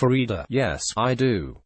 Farida. Yes, I do.